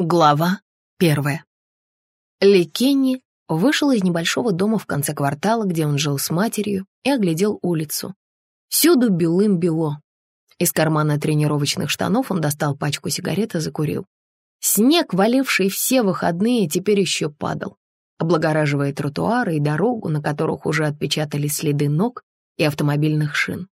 Глава первая. Ли Кенни вышел из небольшого дома в конце квартала, где он жил с матерью, и оглядел улицу. Всюду белым-бело. Из кармана тренировочных штанов он достал пачку сигарет и закурил. Снег, валивший все выходные, теперь еще падал, облагораживая тротуары и дорогу, на которых уже отпечатались следы ног и автомобильных шин.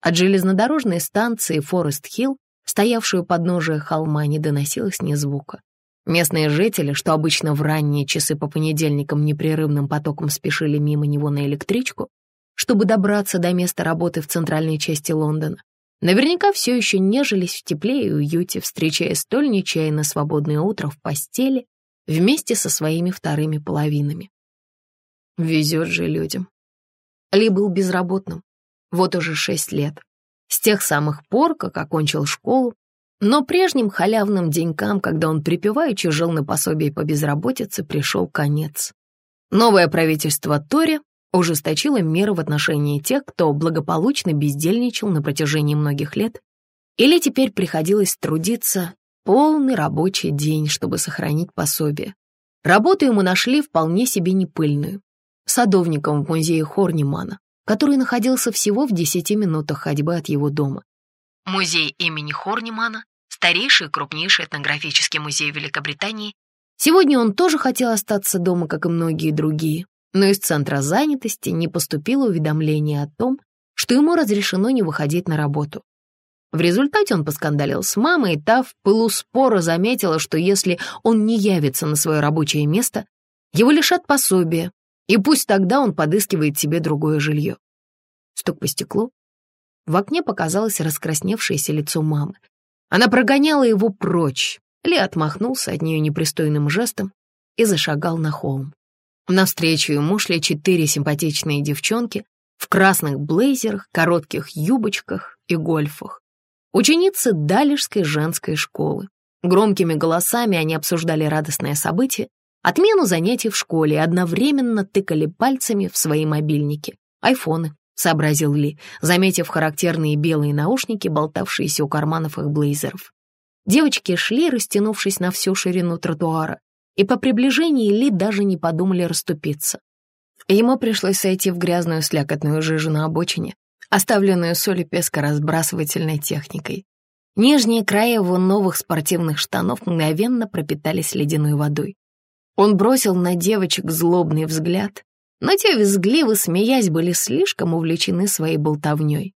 От железнодорожной станции Форест-Хилл стоявшую под подножия холма, не доносилось ни звука. Местные жители, что обычно в ранние часы по понедельникам непрерывным потоком спешили мимо него на электричку, чтобы добраться до места работы в центральной части Лондона, наверняка все еще нежились в тепле и уюте, встречая столь нечаянно свободное утро в постели вместе со своими вторыми половинами. Везет же людям. Ли был безработным. Вот уже шесть лет с тех самых пор, как окончил школу, но прежним халявным денькам, когда он припеваючи жил на пособии по безработице, пришел конец. Новое правительство Тори ужесточило меры в отношении тех, кто благополучно бездельничал на протяжении многих лет, или теперь приходилось трудиться полный рабочий день, чтобы сохранить пособие. Работу ему нашли вполне себе непыльную, садовником в музее Хорнимана который находился всего в 10 минутах ходьбы от его дома. Музей имени Хорнимана, старейший и крупнейший этнографический музей Великобритании, сегодня он тоже хотел остаться дома, как и многие другие, но из центра занятости не поступило уведомление о том, что ему разрешено не выходить на работу. В результате он поскандалил с мамой, и та в пылу спора заметила, что если он не явится на свое рабочее место, его лишат пособия, и пусть тогда он подыскивает себе другое жилье. Стук по стеклу. В окне показалось раскрасневшееся лицо мамы. Она прогоняла его прочь. Ли отмахнулся от нее непристойным жестом и зашагал на холм. Навстречу ему шли четыре симпатичные девчонки в красных блейзерах, коротких юбочках и гольфах. Ученицы Далишской женской школы. Громкими голосами они обсуждали радостное событие, отмену занятий в школе одновременно тыкали пальцами в свои мобильники. Айфоны, сообразил Ли, заметив характерные белые наушники, болтавшиеся у карманов их блейзеров. Девочки шли, растянувшись на всю ширину тротуара, и по приближении Ли даже не подумали расступиться. Ему пришлось сойти в грязную слякотную жижу на обочине, оставленную соль и пескоразбрасывательной техникой. Нижние края его новых спортивных штанов мгновенно пропитались ледяной водой. Он бросил на девочек злобный взгляд, но те визгливо, смеясь, были слишком увлечены своей болтовней.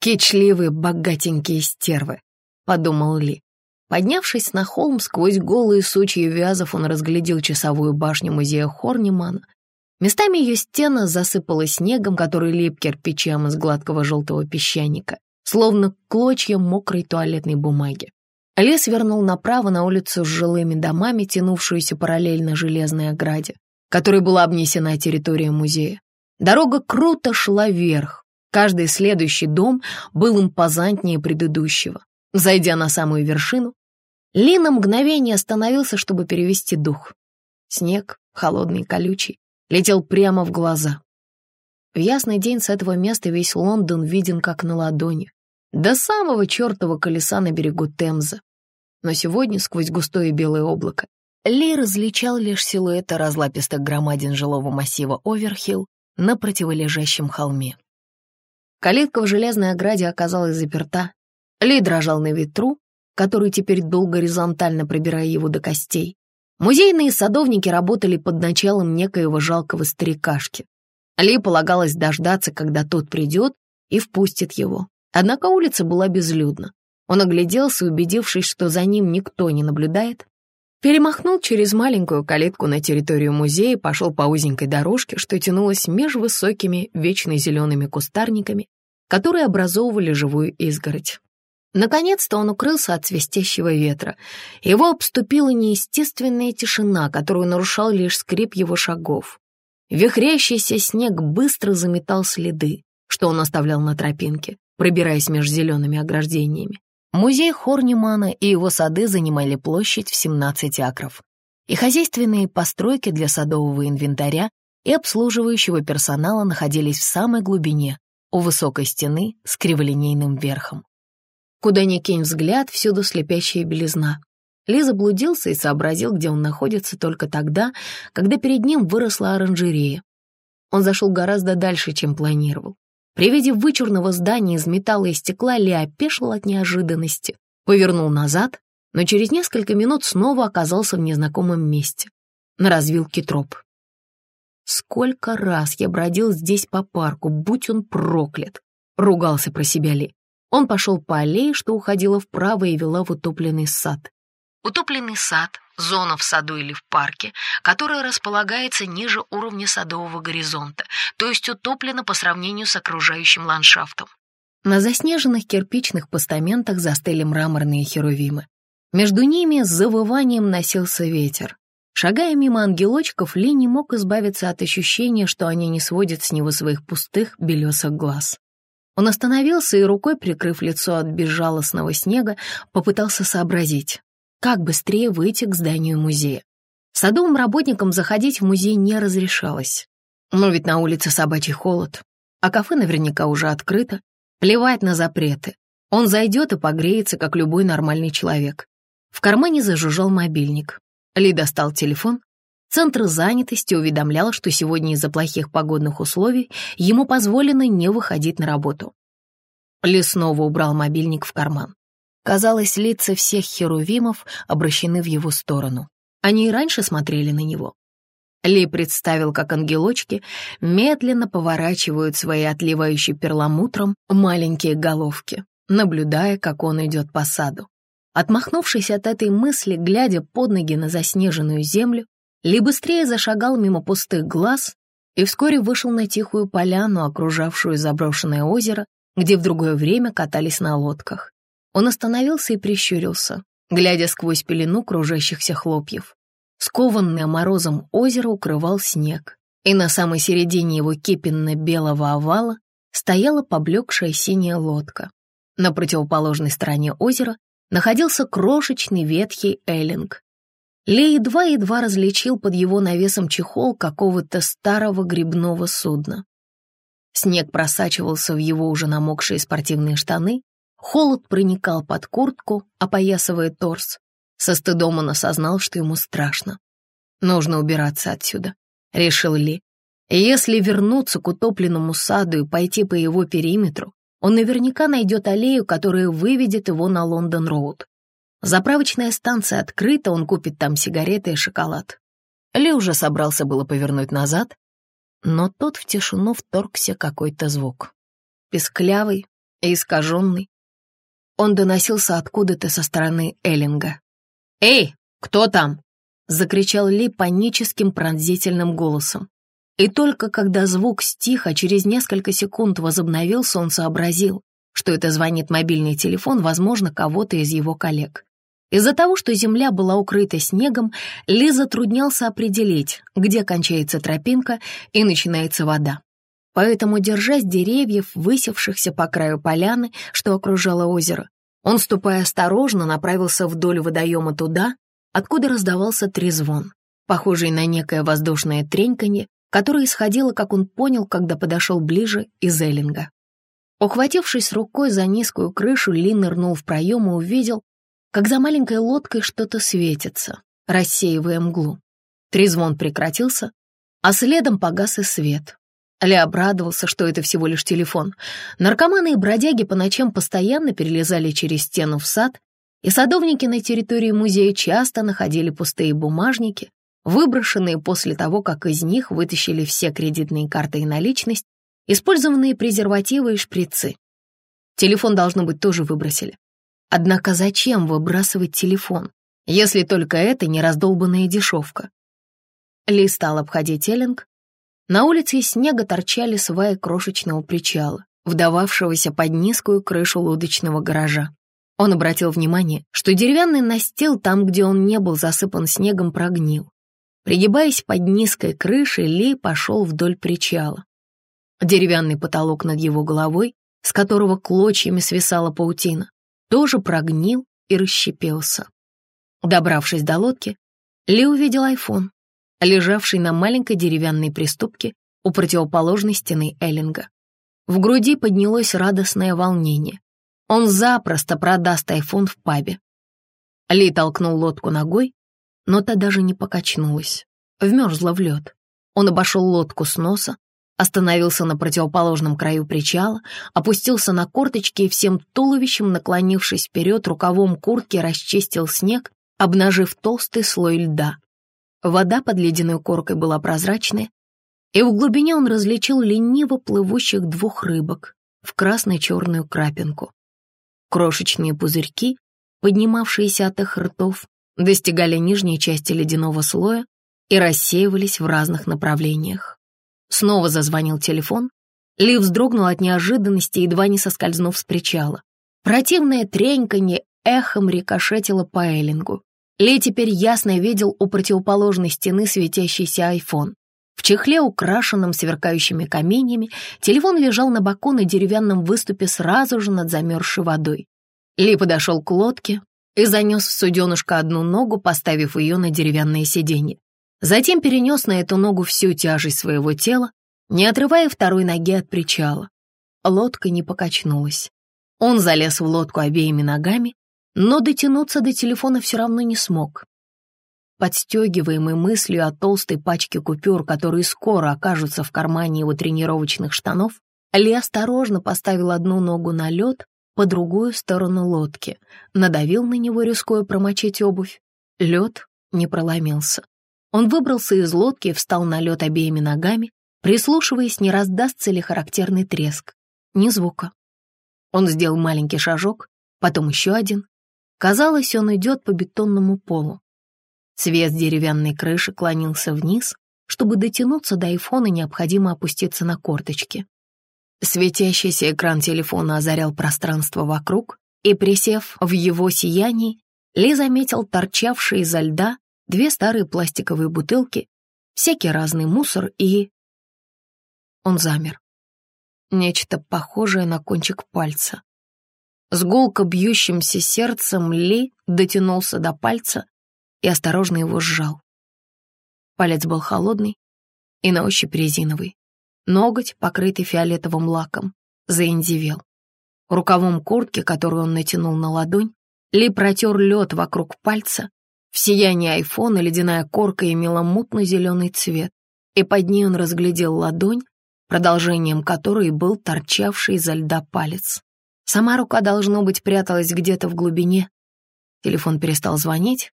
«Кичливые, богатенькие стервы», — подумал Ли. Поднявшись на холм сквозь голые сучьи вязов, он разглядел часовую башню музея Хорнимана. Местами ее стена засыпала снегом, который лип кирпичам из гладкого желтого песчаника, словно клочья мокрой туалетной бумаги. Лес вернул направо на улицу с жилыми домами, тянувшуюся параллельно железной ограде, которой была обнесена территория музея. Дорога круто шла вверх. Каждый следующий дом был импозантнее предыдущего. Зайдя на самую вершину, Ли на мгновение остановился, чтобы перевести дух. Снег, холодный и колючий, летел прямо в глаза. В ясный день с этого места весь Лондон виден как на ладони, до самого чертова колеса на берегу Темзы но сегодня сквозь густое белое облако Ли различал лишь силуэты разлапистых громадин жилого массива Оверхилл на противолежащем холме. Калитка в железной ограде оказалась заперта. Ли дрожал на ветру, который теперь дул горизонтально, пробирая его до костей. Музейные садовники работали под началом некоего жалкого старикашки. Ли полагалось дождаться, когда тот придет и впустит его. Однако улица была безлюдна. Он огляделся, убедившись, что за ним никто не наблюдает, перемахнул через маленькую калитку на территорию музея и пошел по узенькой дорожке, что тянулась между высокими, вечно зелеными кустарниками, которые образовывали живую изгородь. Наконец-то он укрылся от свистящего ветра. Его обступила неестественная тишина, которую нарушал лишь скрип его шагов. Вихрящийся снег быстро заметал следы, что он оставлял на тропинке, пробираясь между зелеными ограждениями. Музей Хорнимана и его сады занимали площадь в 17 акров, и хозяйственные постройки для садового инвентаря и обслуживающего персонала находились в самой глубине, у высокой стены с криволинейным верхом. Куда ни кинь взгляд, всюду слепящая белизна. Ли заблудился и сообразил, где он находится только тогда, когда перед ним выросла оранжерея. Он зашел гораздо дальше, чем планировал. При виде вычурного здания из металла и стекла Ли опешил от неожиданности, повернул назад, но через несколько минут снова оказался в незнакомом месте, на развилке троп. Сколько раз я бродил здесь по парку, будь он проклят, ругался про себя Ли. Он пошел по аллее, что уходила вправо и вела в утопленный сад. Утопленный сад — зона в саду или в парке, которая располагается ниже уровня садового горизонта, то есть утоплена по сравнению с окружающим ландшафтом. На заснеженных кирпичных постаментах застыли мраморные херувимы. Между ними с завыванием носился ветер. Шагая мимо ангелочков, Ли не мог избавиться от ощущения, что они не сводят с него своих пустых белесых глаз. Он остановился и, рукой прикрыв лицо от безжалостного снега, попытался сообразить, как быстрее выйти к зданию музея. Садовым работникам заходить в музей не разрешалось. Но ведь на улице собачий холод, а кафе наверняка уже открыто. Плевать на запреты. Он зайдет и погреется, как любой нормальный человек. В кармане зажужжал мобильник. Ли достал телефон. Центр занятости уведомлял, что сегодня из-за плохих погодных условий ему позволено не выходить на работу. Ли снова убрал мобильник в карман. Казалось, лица всех херувимов обращены в его сторону. Они и раньше смотрели на него. Ли представил, как ангелочки медленно поворачивают свои отливающие перламутром маленькие головки, наблюдая, как он идет по саду. Отмахнувшись от этой мысли, глядя под ноги на заснеженную землю, Ли быстрее зашагал мимо пустых глаз и вскоре вышел на тихую поляну, окружавшую заброшенное озеро, где в другое время катались на лодках. Он остановился и прищурился, глядя сквозь пелену кружащихся хлопьев. Скованное морозом озеро укрывал снег, и на самой середине его кипенно-белого овала стояла поблекшая синяя лодка. На противоположной стороне озера находился крошечный ветхий эллинг. Ли едва-едва различил под его навесом чехол какого-то старого грибного судна. Снег просачивался в его уже намокшие спортивные штаны, холод проникал под куртку, опоясывая торс. Со стыдом он осознал, что ему страшно. «Нужно убираться отсюда», — решил Ли. «Если вернуться к утопленному саду и пойти по его периметру, он наверняка найдет аллею, которая выведет его на Лондон-Роуд. Заправочная станция открыта, он купит там сигареты и шоколад. Ли уже собрался было повернуть назад, но тут в тишину вторгся какой-то звук. Песклявый и искаженный. Он доносился откуда-то со стороны Эллинга. «Эй, кто там?» — закричал Ли паническим пронзительным голосом. И только когда звук стих, а через несколько секунд возобновился, он сообразил, что это звонит мобильный телефон, возможно, кого-то из его коллег. Из-за того, что земля была укрыта снегом, Ли затруднялся определить, где кончается тропинка и начинается вода. Поэтому, держась деревьев, высевшихся по краю поляны, что окружало озеро, он, ступая осторожно, направился вдоль водоема туда, откуда раздавался трезвон, похожий на некое воздушное треньканье, которая исходила, как он понял, когда подошел ближе, из Эллинга. Ухватившись рукой за низкую крышу, Ли нырнул в проем и увидел, как за маленькой лодкой что-то светится, рассеивая мглу. Трезвон прекратился, а следом погас и свет. Ли обрадовался, что это всего лишь телефон. Наркоманы и бродяги по ночам постоянно перелезали через стену в сад, и садовники на территории музея часто находили пустые бумажники, выброшенные после того, как из них вытащили все кредитные карты и наличность, использованные презервативы и шприцы. Телефон, должно быть, тоже выбросили. Однако зачем выбрасывать телефон, если только это не раздолбанная дешевка? Ли стал обходить Эллинг. На улице из снега торчали сваи крошечного причала, вдававшегося под низкую крышу лодочного гаража. Он обратил внимание, что деревянный настил там, где он не был засыпан снегом, прогнил. Пригибаясь под низкой крышей, Ли пошел вдоль причала. Деревянный потолок над его головой, с которого клочьями свисала паутина, тоже прогнил и расщепился. Добравшись до лодки, Ли увидел айфон, лежавший на маленькой деревянной приступке у противоположной стены Эллинга. В груди поднялось радостное волнение. Он запросто продаст айфон в пабе. Ли толкнул лодку ногой, но та даже не покачнулась, вмерзла в лед. Он обошел лодку с носа, остановился на противоположном краю причала, опустился на корточки и всем туловищем, наклонившись вперед, рукавом куртки расчистил снег, обнажив толстый слой льда. Вода под ледяной коркой была прозрачная, и в глубине он различил лениво плывущих двух рыбок в красно-черную крапинку. Крошечные пузырьки, поднимавшиеся от их ртов, достигали нижней части ледяного слоя и рассеивались в разных направлениях. Снова зазвонил телефон. Ли вздрогнул от неожиданности, едва не соскользнув с причала. Противное треньканье эхом рикошетило по Эллингу. Ли теперь ясно видел у противоположной стены светящийся айфон. В чехле, украшенном сверкающими каменьями, телефон лежал на боку на деревянном выступе сразу же над замерзшей водой. Ли подошел к лодке и занес в суденышко одну ногу, поставив ее на деревянное сиденье. Затем перенес на эту ногу всю тяжесть своего тела, не отрывая второй ноги от причала. Лодка не покачнулась. Он залез в лодку обеими ногами, но дотянуться до телефона все равно не смог. Подстегиваемый мыслью о толстой пачке купюр, которые скоро окажутся в кармане его тренировочных штанов, Ли осторожно поставил одну ногу на лед по другую сторону лодки, надавил на него, рискуя промочить обувь. Лед не проломился. Он выбрался из лодки и встал на лед обеими ногами, прислушиваясь, не раздастся ли характерный треск. Ни звука. Он сделал маленький шажок, потом еще один. Казалось, он идет по бетонному полу. Свет деревянной крыши клонился вниз. Чтобы дотянуться до айфона, необходимо опуститься на корточки. Светящийся экран телефона озарял пространство вокруг, и, присев в его сиянии, Ли заметил торчавшие изо льда две старые пластиковые бутылки, всякий разный мусор и... Он замер. Нечто похожее на кончик пальца. С гулко бьющимся сердцем Ли дотянулся до пальца и осторожно его сжал. Палец был холодный и на ощупь резиновый. Ноготь, покрытый фиолетовым лаком, заиндивел. Рукавом куртки, которую он натянул на ладонь, Ли протер лед вокруг пальца в сиянии айфона ледяная корка имела мутно-зеленый цвет, и под ней он разглядел ладонь, продолжением которой был торчавший изо льда палец. Сама рука, должно быть, пряталась где-то в глубине. Телефон перестал звонить,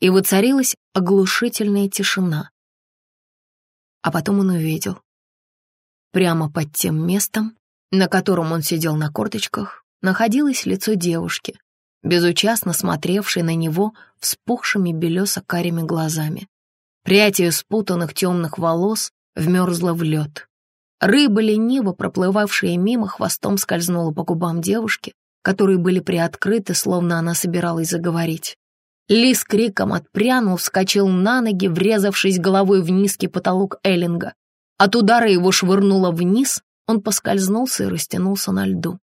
и воцарилась оглушительная тишина. А потом он увидел. Прямо под тем местом, на котором он сидел на корточках, находилось лицо девушки, безучастно смотревшей на него вспухшими белесо-карими глазами. Прядь ее спутанных темных волос вмерзла в лед. Рыба, лениво проплывавшая мимо, хвостом скользнула по губам девушки, которые были приоткрыты, словно она собиралась заговорить. Ли с криком отпрянул, вскочил на ноги, врезавшись головой в низкий потолок Эллинга. От удара его швырнуло вниз, он поскользнулся и растянулся на льду.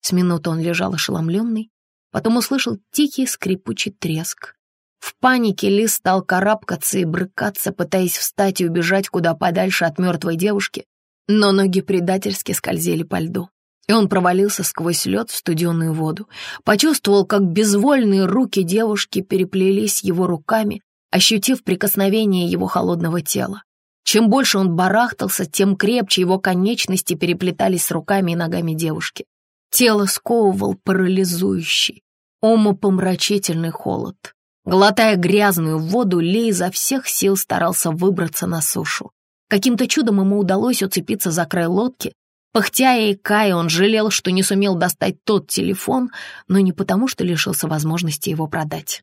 С минуты он лежал ошеломленный, Потом услышал тихий скрипучий треск. В панике Ли стал карабкаться и брыкаться, пытаясь встать и убежать куда подальше от мертвой девушки, но ноги предательски скользили по льду. И он провалился сквозь лед в студеную воду. Почувствовал, как безвольные руки девушки переплелись его руками, ощутив прикосновение его холодного тела. Чем больше он барахтался, тем крепче его конечности переплетались с руками и ногами девушки. Тело сковывал парализующий, умопомрачительный холод. Глотая грязную воду, Ли изо всех сил старался выбраться на сушу. Каким-то чудом ему удалось уцепиться за край лодки. Пыхтя и икая, он жалел, что не сумел достать тот телефон, но не потому, что лишился возможности его продать.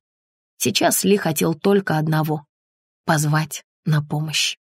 Сейчас Ли хотел только одного — позвать на помощь.